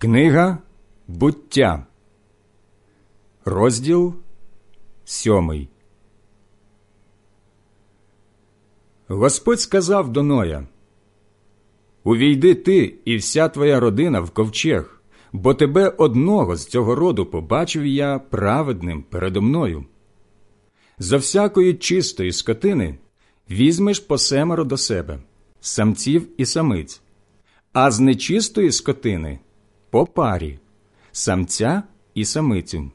Книга буття, розділ сьомий. Господь сказав до Ноя Увійди ти і вся твоя родина в ковчег, бо тебе одного з цього роду побачив я праведним передо мною. За всякої чистої скотини візьмеш по семеро до себе, самців і самиць, а з нечистої скотини по парі, самця і самицю.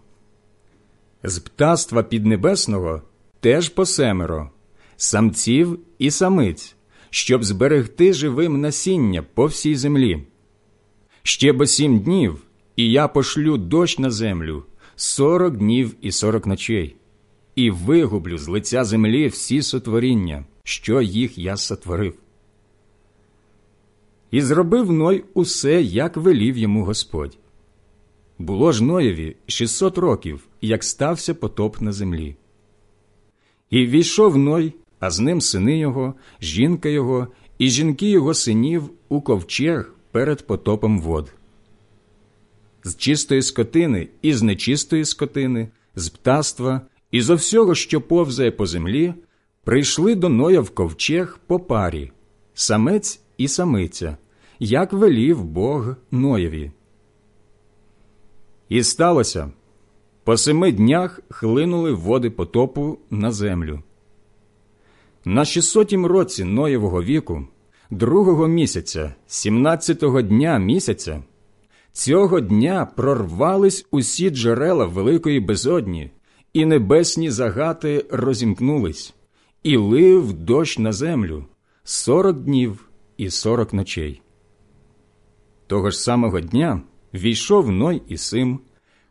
З птаства піднебесного теж по семеро, самців і самиць, щоб зберегти живим насіння по всій землі. Ще бо сім днів, і я пошлю дощ на землю сорок днів і сорок ночей, і вигублю з лиця землі всі сотворіння, що їх я сотворив. І зробив Ной усе, як велів йому Господь. Було ж Ноєві 600 років, як стався потоп на землі. І війшов Ной, а з ним сини його, жінка його і жінки його синів у ковчег перед потопом вод. З чистої скотини і з нечистої скотини, з птаства і зо всього, що повзає по землі, прийшли до Ноя в ковчег по парі, самець і самиця, як велів Бог Ноєві. І сталося по семи днях хлинули води потопу на землю. На 600 році Ноєвого віку, другого місяця, сімнадцятого дня місяця, цього дня прорвались усі джерела великої безодні, і небесні загати розімкнулись, і лив дощ на землю сорок днів і сорок ночей. Того ж самого дня війшов Ной і Сим,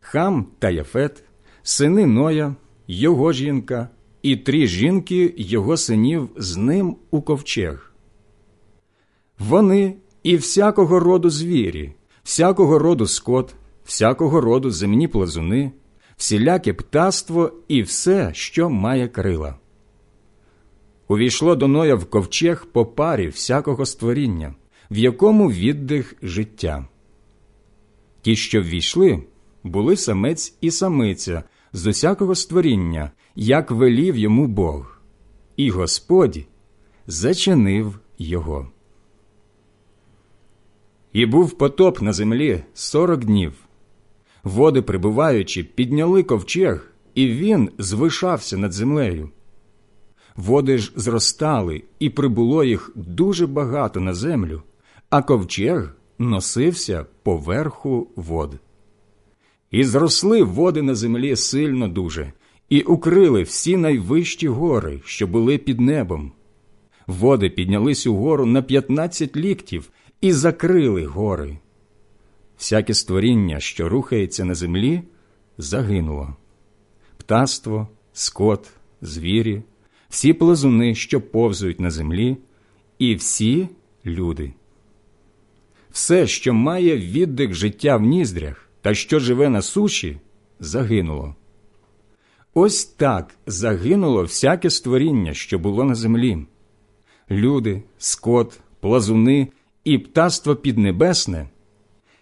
хам та Яфет, сини Ноя, його жінка і три жінки його синів з ним у ковчег. Вони і всякого роду звірі, всякого роду скот, всякого роду земні плазуни, всіляке птаство і все, що має крила. Увійшло до Ноя в ковчег по парі всякого створіння в якому віддих життя. Ті, що ввійшли, були самець і самиця з усякого створіння, як велів йому Бог, і Господь зачинив його. І був потоп на землі сорок днів. Води, прибуваючи, підняли ковчег, і він звишався над землею. Води ж зростали, і прибуло їх дуже багато на землю а ковчег носився поверху вод. І зросли води на землі сильно дуже, і укрили всі найвищі гори, що були під небом. Води піднялись угору на п'ятнадцять ліктів і закрили гори. Всяке створіння, що рухається на землі, загинуло. Птаство, скот, звірі, всі плазуни, що повзують на землі, і всі люди все, що має віддих життя в ніздрях та що живе на суші, загинуло. Ось так загинуло всяке створіння, що було на землі. Люди, скот, плазуни і птаство піднебесне,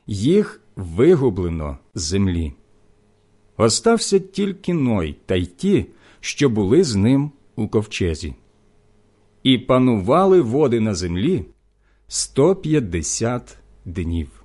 їх вигублено з землі. Остався тільки Ной та й ті, що були з ним у ковчезі. І панували води на землі сто п'ятдесят днів.